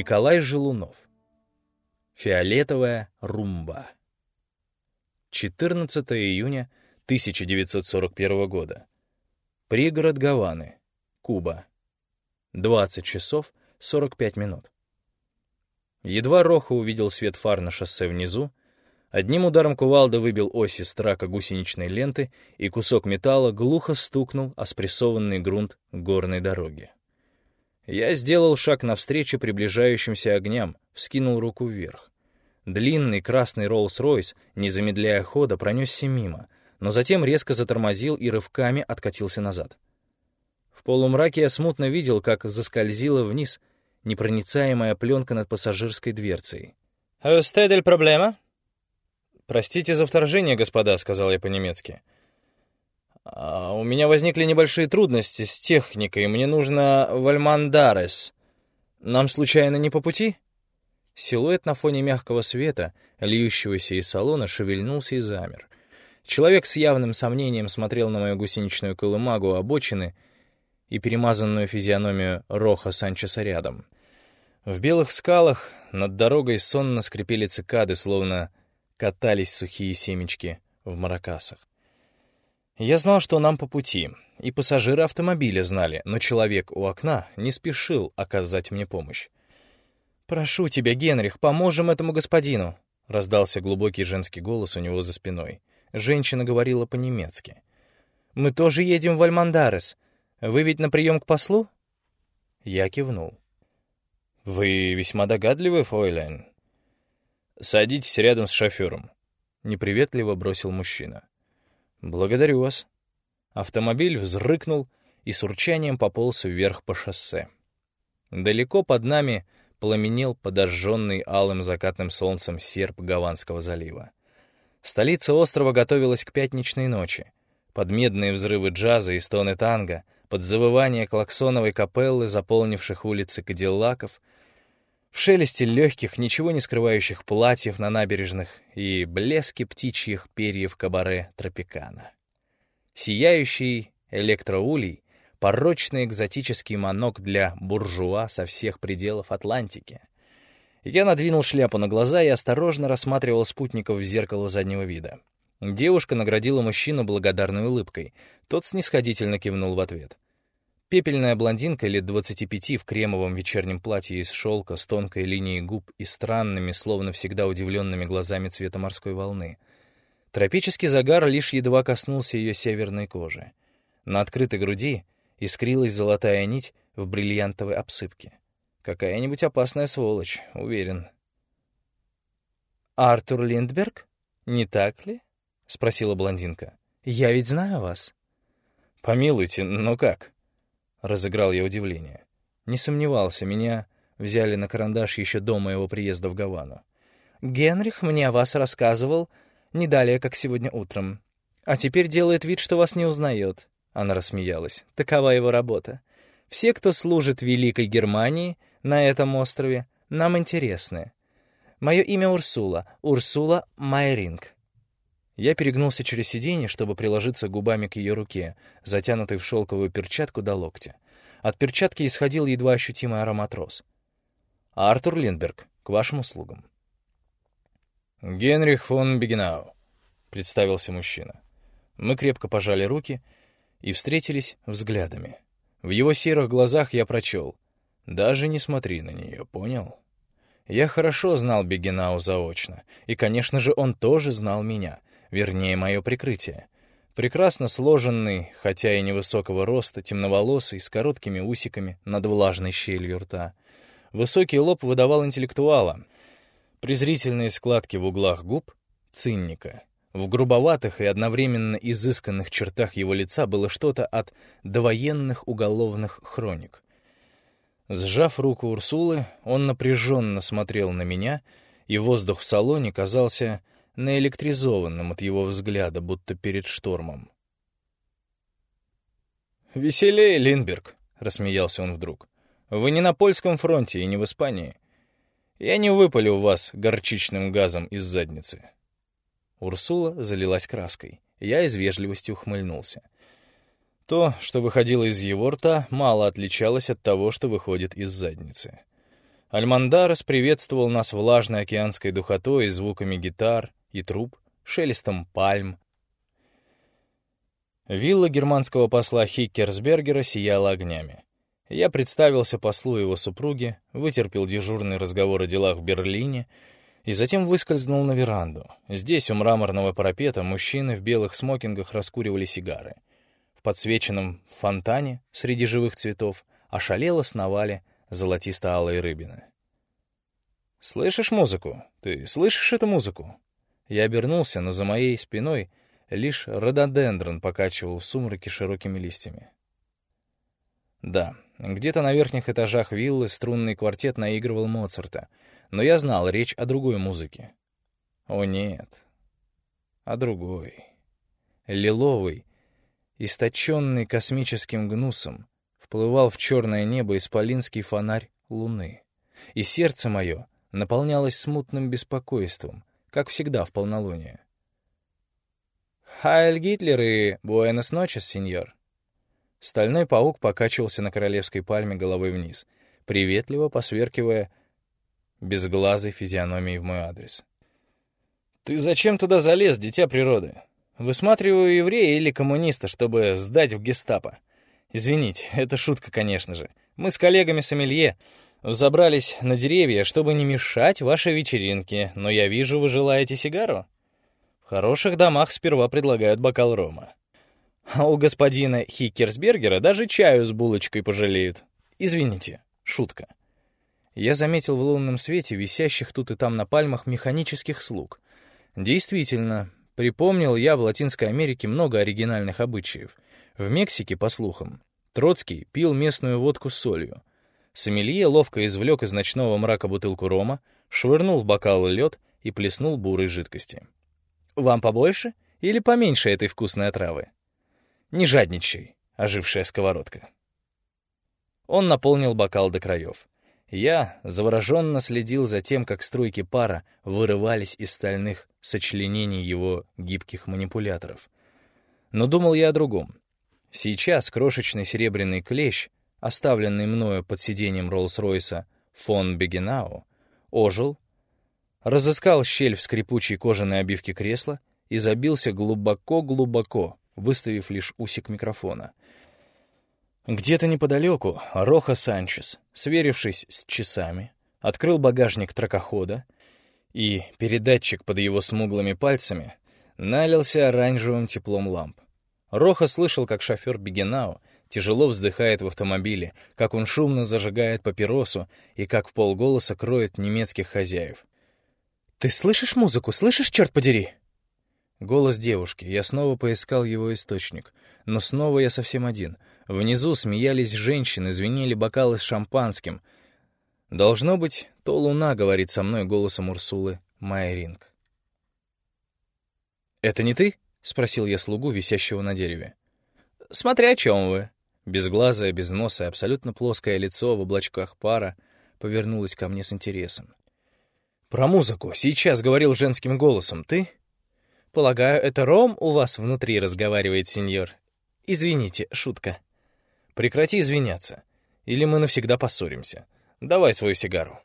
Николай Желунов. Фиолетовая румба. 14 июня 1941 года. Пригород Гаваны, Куба. 20 часов 45 минут. Едва Роха увидел свет фар на шоссе внизу, одним ударом кувалды выбил оси страка гусеничной ленты, и кусок металла глухо стукнул о спрессованный грунт горной дороги. Я сделал шаг навстречу приближающимся огням, вскинул руку вверх. Длинный красный Роллс-Ройс, не замедляя хода, пронесся мимо, но затем резко затормозил и рывками откатился назад. В полумраке я смутно видел, как заскользила вниз непроницаемая пленка над пассажирской дверцей. «Эстедель проблема?» «Простите за вторжение, господа», — сказал я по-немецки. А «У меня возникли небольшие трудности с техникой. Мне нужно Вальмандарес. Нам случайно не по пути?» Силуэт на фоне мягкого света, льющегося из салона, шевельнулся и замер. Человек с явным сомнением смотрел на мою гусеничную колымагу обочины и перемазанную физиономию Роха Санчеса рядом. В белых скалах над дорогой сонно скрипели цикады, словно катались сухие семечки в маракасах. Я знал, что нам по пути, и пассажиры автомобиля знали, но человек у окна не спешил оказать мне помощь. «Прошу тебя, Генрих, поможем этому господину!» — раздался глубокий женский голос у него за спиной. Женщина говорила по-немецки. «Мы тоже едем в Альмандарес. Вы ведь на прием к послу?» Я кивнул. «Вы весьма догадливы, Фойляйн?» «Садитесь рядом с шофером», — неприветливо бросил мужчина. «Благодарю вас». Автомобиль взрыкнул и с урчанием пополз вверх по шоссе. Далеко под нами пламенел подожженный алым закатным солнцем серп Гаванского залива. Столица острова готовилась к пятничной ночи. Под медные взрывы джаза и стоны танго, под завывание клаксоновой капеллы, заполнивших улицы Кадиллаков, в шелесте легких, ничего не скрывающих платьев на набережных и блеске птичьих перьев кабаре Тропикана. Сияющий электроулей порочный экзотический манок для буржуа со всех пределов Атлантики. Я надвинул шляпу на глаза и осторожно рассматривал спутников в зеркало заднего вида. Девушка наградила мужчину благодарной улыбкой. Тот снисходительно кивнул в ответ. Пепельная блондинка лет 25 в кремовом вечернем платье из шелка с тонкой линией губ и странными, словно всегда удивленными глазами цвета морской волны. Тропический загар лишь едва коснулся ее северной кожи. На открытой груди искрилась золотая нить в бриллиантовой обсыпке. Какая-нибудь опасная сволочь, уверен. «Артур Линдберг? Не так ли?» — спросила блондинка. «Я ведь знаю вас». «Помилуйте, но как?» — разыграл я удивление. Не сомневался, меня взяли на карандаш еще до моего приезда в Гавану. «Генрих мне о вас рассказывал не далее, как сегодня утром. А теперь делает вид, что вас не узнает. Она рассмеялась. Такова его работа. Все, кто служит Великой Германии на этом острове, нам интересны. Мое имя Урсула, Урсула Майринг. Я перегнулся через сиденье, чтобы приложиться губами к ее руке, затянутой в шелковую перчатку до локтя. От перчатки исходил едва ощутимый аромат роз. «Артур Линдберг, к вашим услугам». «Генрих фон Бегенау», — представился мужчина. Мы крепко пожали руки — и встретились взглядами. В его серых глазах я прочел. «Даже не смотри на нее, понял?» Я хорошо знал Бегенау заочно, и, конечно же, он тоже знал меня, вернее, мое прикрытие. Прекрасно сложенный, хотя и невысокого роста, темноволосый, с короткими усиками над влажной щелью рта. Высокий лоб выдавал интеллектуала. Презрительные складки в углах губ — цинника. В грубоватых и одновременно изысканных чертах его лица было что-то от довоенных уголовных хроник. Сжав руку Урсулы, он напряженно смотрел на меня, и воздух в салоне казался наэлектризованным от его взгляда, будто перед штормом. «Веселее, Линдберг», — рассмеялся он вдруг. «Вы не на польском фронте и не в Испании. Я не выпалю вас горчичным газом из задницы». Урсула залилась краской. Я из вежливости ухмыльнулся. То, что выходило из его рта, мало отличалось от того, что выходит из задницы. Альмандарес приветствовал нас влажной океанской духотой, звуками гитар и труб, шелестом пальм. Вилла германского посла Хиккерсбергера сияла огнями. Я представился послу его супруге, вытерпел дежурный разговор о делах в Берлине и затем выскользнул на веранду. Здесь, у мраморного парапета, мужчины в белых смокингах раскуривали сигары. В подсвеченном фонтане среди живых цветов ошалело сновали золотисто-алые рыбины. «Слышишь музыку? Ты слышишь эту музыку?» Я обернулся, но за моей спиной лишь рододендрон покачивал в сумраке широкими листьями. Да, где-то на верхних этажах виллы струнный квартет наигрывал Моцарта, но я знал речь о другой музыке. О нет, о другой. Лиловый, источенный космическим гнусом, вплывал в черное небо исполинский фонарь луны. И сердце мое наполнялось смутным беспокойством, как всегда в полнолуние. «Хайль Гитлер и Буэнос ночес, сеньор!» Стальной паук покачивался на королевской пальме головой вниз, приветливо посверкивая безглазой физиономией в мой адрес. «Ты зачем туда залез, дитя природы? Высматриваю еврея или коммуниста, чтобы сдать в гестапо. Извините, это шутка, конечно же. Мы с коллегами сомелье забрались на деревья, чтобы не мешать вашей вечеринке, но я вижу, вы желаете сигару. В хороших домах сперва предлагают бокал рома. А у господина Хикерсбергера даже чаю с булочкой пожалеют. Извините, шутка. Я заметил в лунном свете висящих тут и там на пальмах механических слуг. Действительно, припомнил я в Латинской Америке много оригинальных обычаев — в Мексике, по слухам, Троцкий пил местную водку с солью. Сомелье ловко извлек из ночного мрака бутылку рома, швырнул в бокал лед и плеснул бурой жидкости. «Вам побольше или поменьше этой вкусной отравы?» «Не жадничай, ожившая сковородка». Он наполнил бокал до краев. Я завороженно следил за тем, как струйки пара вырывались из стальных сочленений его гибких манипуляторов. Но думал я о другом. Сейчас крошечный серебряный клещ, оставленный мною под сиденьем Роллс-Ройса фон Бегенау, ожил, разыскал щель в скрипучей кожаной обивке кресла и забился глубоко-глубоко, выставив лишь усик микрофона. Где-то неподалеку Роха Санчес, сверившись с часами, открыл багажник тракохода, и передатчик под его смуглыми пальцами налился оранжевым теплом ламп. Роха слышал, как шофер Бегенау тяжело вздыхает в автомобиле, как он шумно зажигает папиросу и как в полголоса кроет немецких хозяев. «Ты слышишь музыку? Слышишь, черт подери?» Голос девушки. Я снова поискал его источник. Но снова я совсем один. Внизу смеялись женщины, звенели бокалы с шампанским. Должно быть, то луна говорит со мной голосом Урсулы Майринг. «Это не ты?» — спросил я слугу, висящего на дереве. «Смотря о чем вы». Безглазое, без носа, абсолютно плоское лицо в облачках пара повернулось ко мне с интересом. «Про музыку. Сейчас говорил женским голосом. Ты?» «Полагаю, это Ром у вас внутри разговаривает, сеньор. Извините, шутка». «Прекрати извиняться, или мы навсегда поссоримся. Давай свою сигару».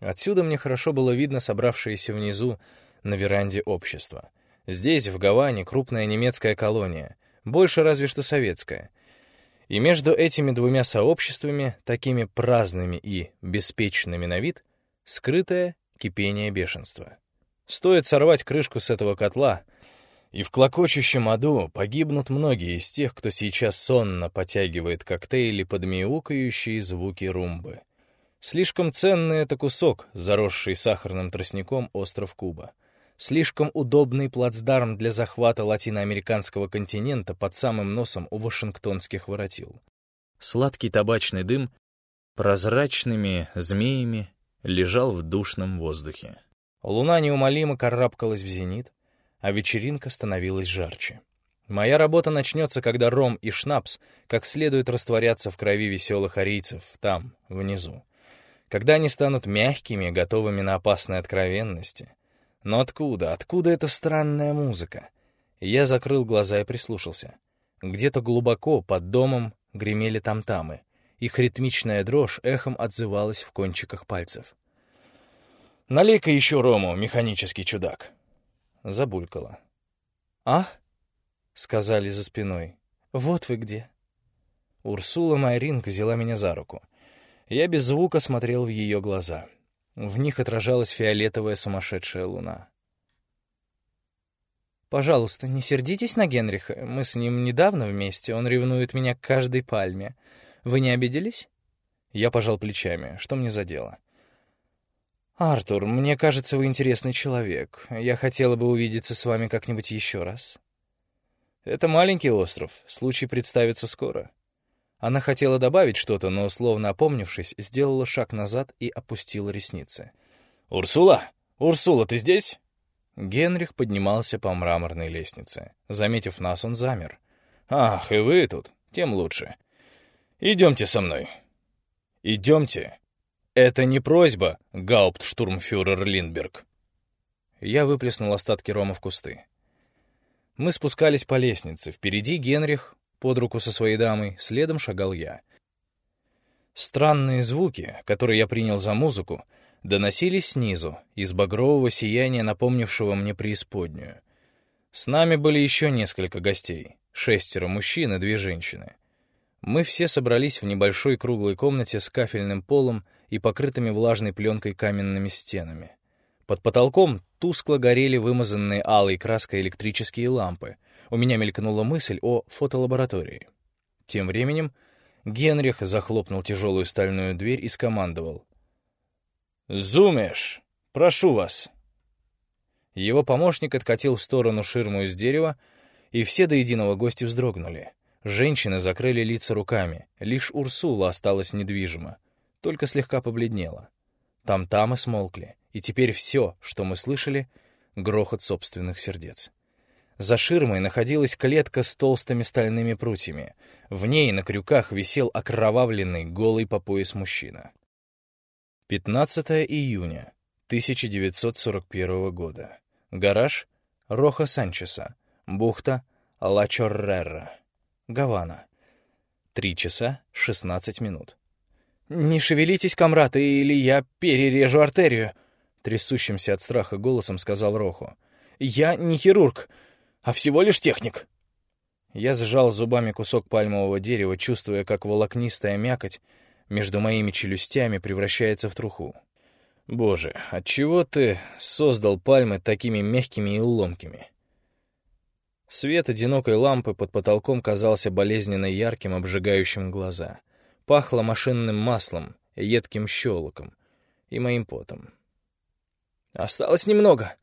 Отсюда мне хорошо было видно собравшееся внизу на веранде общество — Здесь, в Гаване, крупная немецкая колония, больше разве что советская. И между этими двумя сообществами, такими праздными и беспечными на вид, скрытое кипение бешенства. Стоит сорвать крышку с этого котла, и в клокочущем аду погибнут многие из тех, кто сейчас сонно потягивает коктейли под мяукающие звуки румбы. Слишком ценный это кусок, заросший сахарным тростником остров Куба слишком удобный плацдарм для захвата латиноамериканского континента под самым носом у вашингтонских воротил. Сладкий табачный дым прозрачными змеями лежал в душном воздухе. Луна неумолимо карабкалась в зенит, а вечеринка становилась жарче. Моя работа начнется, когда ром и шнапс как следует растворятся в крови веселых арийцев, там, внизу. Когда они станут мягкими, готовыми на опасные откровенности — но откуда, откуда эта странная музыка? Я закрыл глаза и прислушался. Где-то глубоко под домом гремели тамтамы, Их ритмичная дрожь эхом отзывалась в кончиках пальцев. «Налей-ка еще рому, механический чудак!» Забулькала. «Ах!» — сказали за спиной. «Вот вы где!» Урсула Майринг взяла меня за руку. Я без звука смотрел в ее глаза. В них отражалась фиолетовая сумасшедшая луна. «Пожалуйста, не сердитесь на Генриха. Мы с ним недавно вместе, он ревнует меня к каждой пальме. Вы не обиделись?» Я пожал плечами. Что мне за дело? «Артур, мне кажется, вы интересный человек. Я хотела бы увидеться с вами как-нибудь еще раз». «Это маленький остров. Случай представится скоро». Она хотела добавить что-то, но, словно опомнившись, сделала шаг назад и опустила ресницы. «Урсула! Урсула, ты здесь?» Генрих поднимался по мраморной лестнице. Заметив нас, он замер. «Ах, и вы тут. Тем лучше. Идемте со мной. Идемте. Это не просьба, гауптштурмфюрер Линдберг». Я выплеснул остатки рома в кусты. Мы спускались по лестнице. Впереди Генрих, под руку со своей дамой, следом шагал я. Странные звуки, которые я принял за музыку, доносились снизу, из багрового сияния, напомнившего мне преисподнюю. С нами были еще несколько гостей, шестеро мужчин и две женщины. Мы все собрались в небольшой круглой комнате с кафельным полом и покрытыми влажной пленкой каменными стенами. Под потолком тускло горели вымазанные алой краской электрические лампы — у меня мелькнула мысль о фотолаборатории. Тем временем Генрих захлопнул тяжелую стальную дверь и скомандовал. «Зумеш! Прошу вас!» Его помощник откатил в сторону ширму из дерева, и все до единого гости вздрогнули. Женщины закрыли лица руками, лишь Урсула осталась недвижима, только слегка побледнела. Там-там и смолкли, и теперь все, что мы слышали — грохот собственных сердец. За ширмой находилась клетка с толстыми стальными прутьями. В ней на крюках висел окровавленный, голый по пояс мужчина. 15 июня 1941 года. Гараж Роха Санчеса. Бухта Ла Чоррерра. Гавана. Три часа шестнадцать минут. «Не шевелитесь, комрад, или я перережу артерию», — трясущимся от страха голосом сказал Роху. «Я не хирург а всего лишь техник». Я сжал зубами кусок пальмового дерева, чувствуя, как волокнистая мякоть между моими челюстями превращается в труху. «Боже, отчего ты создал пальмы такими мягкими и ломкими?» Свет одинокой лампы под потолком казался болезненно ярким, обжигающим глаза. Пахло машинным маслом, едким щелоком и моим потом. «Осталось немного»,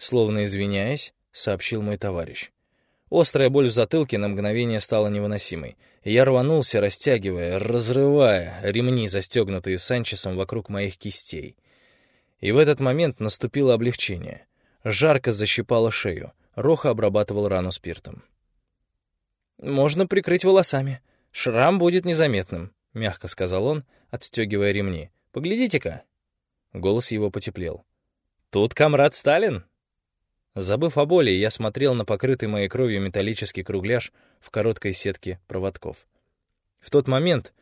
словно извиняясь, — сообщил мой товарищ. Острая боль в затылке на мгновение стала невыносимой. Я рванулся, растягивая, разрывая ремни, застегнутые Санчесом вокруг моих кистей. И в этот момент наступило облегчение. Жарко защипало шею. Роха обрабатывал рану спиртом. «Можно прикрыть волосами. Шрам будет незаметным», — мягко сказал он, отстегивая ремни. «Поглядите-ка». Голос его потеплел. «Тут комрад Сталин?» Забыв о боли, я смотрел на покрытый моей кровью металлический кругляш в короткой сетке проводков. В тот момент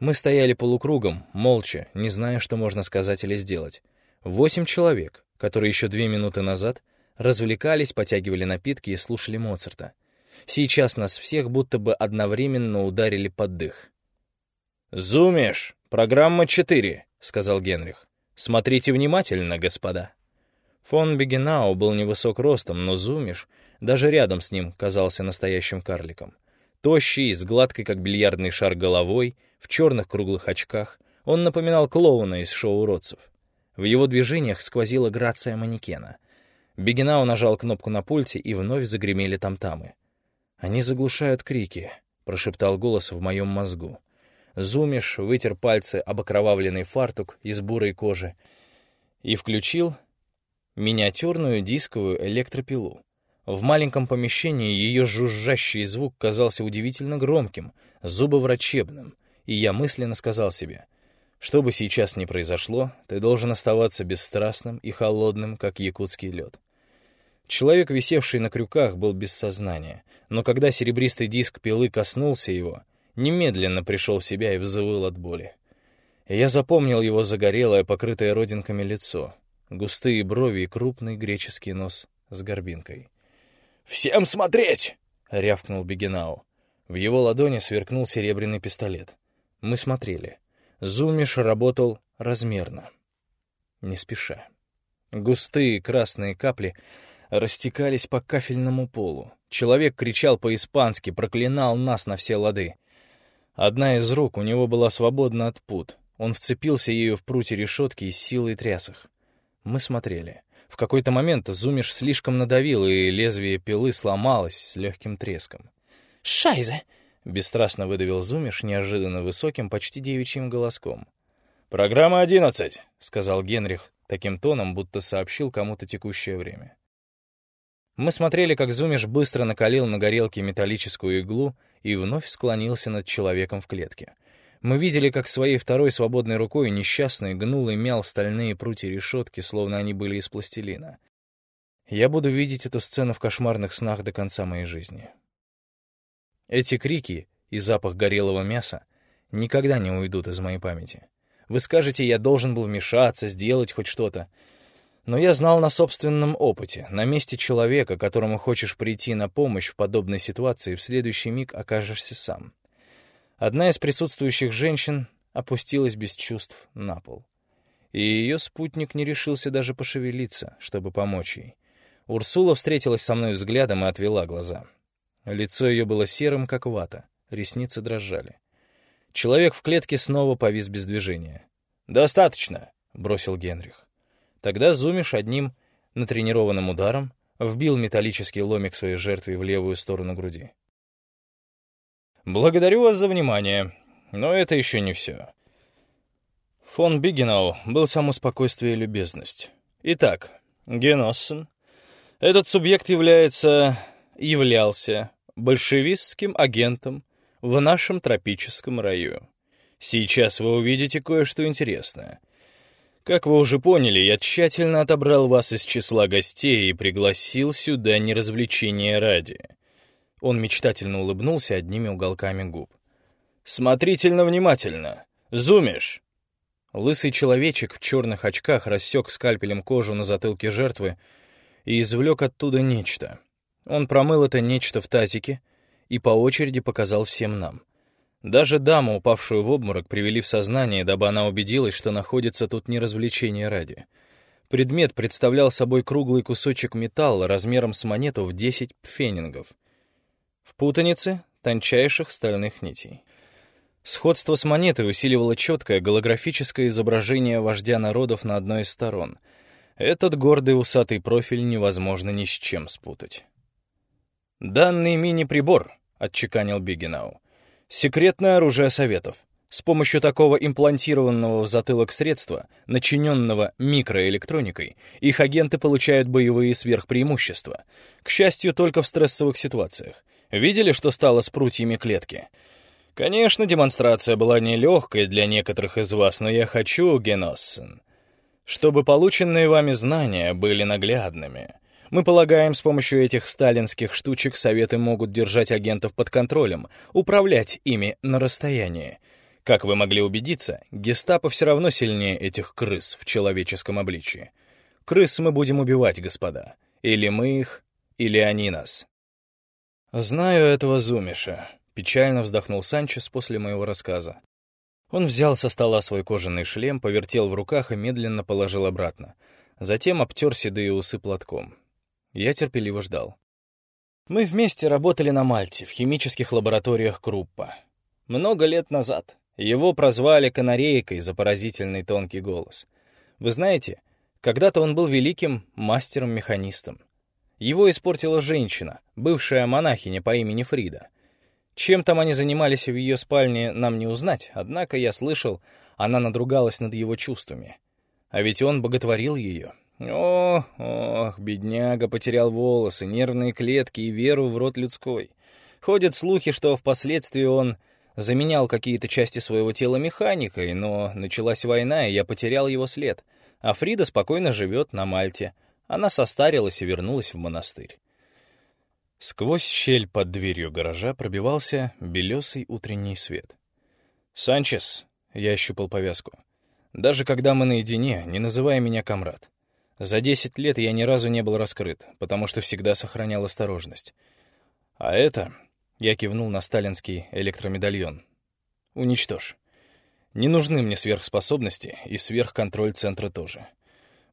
мы стояли полукругом, молча, не зная, что можно сказать или сделать. Восемь человек, которые еще две минуты назад развлекались, потягивали напитки и слушали Моцарта. Сейчас нас всех будто бы одновременно ударили под дых. «Зумеш! Программа 4», — сказал Генрих. «Смотрите внимательно, господа». Фон Бегенау был невысок ростом, но Зумиш даже рядом с ним казался настоящим карликом. Тощий, с гладкой, как бильярдный шар, головой, в черных круглых очках, он напоминал клоуна из шоу уродцев. В его движениях сквозила грация манекена. Бегенау нажал кнопку на пульте, и вновь загремели тамтамы. «Они заглушают крики», — прошептал голос в моем мозгу. Зумиш вытер пальцы об окровавленный фартук из бурой кожи и включил миниатюрную дисковую электропилу. В маленьком помещении ее жужжащий звук казался удивительно громким, зубоврачебным, и я мысленно сказал себе, что бы сейчас ни произошло, ты должен оставаться бесстрастным и холодным, как якутский лед. Человек, висевший на крюках, был без сознания, но когда серебристый диск пилы коснулся его, немедленно пришел в себя и взвыл от боли. Я запомнил его загорелое, покрытое родинками лицо, густые брови и крупный греческий нос с горбинкой. «Всем смотреть!» — рявкнул Бегенау. В его ладони сверкнул серебряный пистолет. Мы смотрели. Зумиш работал размерно, не спеша. Густые красные капли растекались по кафельному полу. Человек кричал по-испански, проклинал нас на все лады. Одна из рук у него была свободна от пут. Он вцепился ею в прутья решетки и силой тряс их. Мы смотрели. В какой-то момент Зумиш слишком надавил, и лезвие пилы сломалось с легким треском. «Шайзе!» — бесстрастно выдавил Зумиш неожиданно высоким, почти девичьим голоском. «Программа одиннадцать», — сказал Генрих таким тоном, будто сообщил кому-то текущее время. Мы смотрели, как Зумиш быстро накалил на горелке металлическую иглу и вновь склонился над человеком в клетке. Мы видели, как своей второй свободной рукой несчастный гнул и мял стальные прутья решетки, словно они были из пластилина. Я буду видеть эту сцену в кошмарных снах до конца моей жизни. Эти крики и запах горелого мяса никогда не уйдут из моей памяти. Вы скажете, я должен был вмешаться, сделать хоть что-то. Но я знал на собственном опыте, на месте человека, которому хочешь прийти на помощь в подобной ситуации, в следующий миг окажешься сам. Одна из присутствующих женщин опустилась без чувств на пол. И ее спутник не решился даже пошевелиться, чтобы помочь ей. Урсула встретилась со мной взглядом и отвела глаза. Лицо ее было серым, как вата, ресницы дрожали. Человек в клетке снова повис без движения. «Достаточно», — бросил Генрих. Тогда Зумиш одним натренированным ударом вбил металлический ломик своей жертве в левую сторону груди. «Благодарю вас за внимание, но это еще не все». Фон Бигенау был само спокойствие и любезность. Итак, Геноссен. Этот субъект является являлся большевистским агентом в нашем тропическом раю. Сейчас вы увидите кое-что интересное. Как вы уже поняли, я тщательно отобрал вас из числа гостей и пригласил сюда не развлечения ради. Он мечтательно улыбнулся одними уголками губ. «Смотрительно внимательно. Зумишь!» Лысый человечек в черных очках рассек скальпелем кожу на затылке жертвы и извлек оттуда нечто — он промыл это нечто в тазике и по очереди показал всем нам. Даже даму, упавшую в обморок, привели в сознание, дабы она убедилась, что находится тут не развлечение ради. Предмет представлял собой круглый кусочек металла размером с монету в 10 пфенингов. В путанице тончайших стальных нитей. Сходство с монетой усиливало четкое голографическое изображение вождя народов на одной из сторон. Этот гордый усатый профиль невозможно ни с чем спутать. «Данный мини-прибор», — отчеканил Бигенау, — «секретное оружие Советов. С помощью такого имплантированного в затылок средства, начиненного микроэлектроникой, их агенты получают боевые сверхпреимущества. К счастью, только в стрессовых ситуациях. Видели, что стало с прутьями клетки? Конечно, демонстрация была нелегкой для некоторых из вас, но я хочу, Геноссен, чтобы полученные вами знания были наглядными. Мы полагаем, с помощью этих сталинских штучек Советы могут держать агентов под контролем, управлять ими на расстоянии. Как вы могли убедиться, гестапо все равно сильнее этих крыс в человеческом обличии. Крыс мы будем убивать, господа. Или мы их, или они нас. Знаю этого Зумиша, печально вздохнул Санчес после моего рассказа. Он взял со стола свой кожаный шлем, повертел в руках и медленно положил обратно. Затем обтер седые усы платком. Я терпеливо ждал. Мы вместе работали на Мальте, в химических лабораториях Круппа. Много лет назад. Его прозвали канарейкой за поразительный тонкий голос. Вы знаете, когда-то он был великим мастером-механистом. Его испортила женщина, бывшая монахиня по имени Фрида. Чем там они занимались в ее спальне, нам не узнать, однако я слышал, она надругалась над его чувствами. А ведь он боготворил ее, Ох, ох, бедняга потерял волосы, нервные клетки и веру в род людской. Ходят слухи, что впоследствии он заменял какие-то части своего тела механикой, но началась война, и я потерял его след. А Фрида спокойно живет на Мальте. Она состарилась и вернулась в монастырь. Сквозь щель под дверью гаража пробивался белесый утренний свет. «Санчес!» — я ощупал повязку. «Даже когда мы наедине, не называй меня комрад. За десять лет я ни разу не был раскрыт, потому что всегда сохранял осторожность. А это...» — я кивнул на сталинский электромедальон. «Уничтожь. Не нужны мне сверхспособности, и сверхконтроль центра тоже.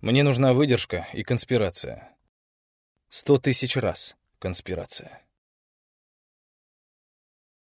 Мне нужна выдержка и конспирация. Сто тысяч раз конспирация.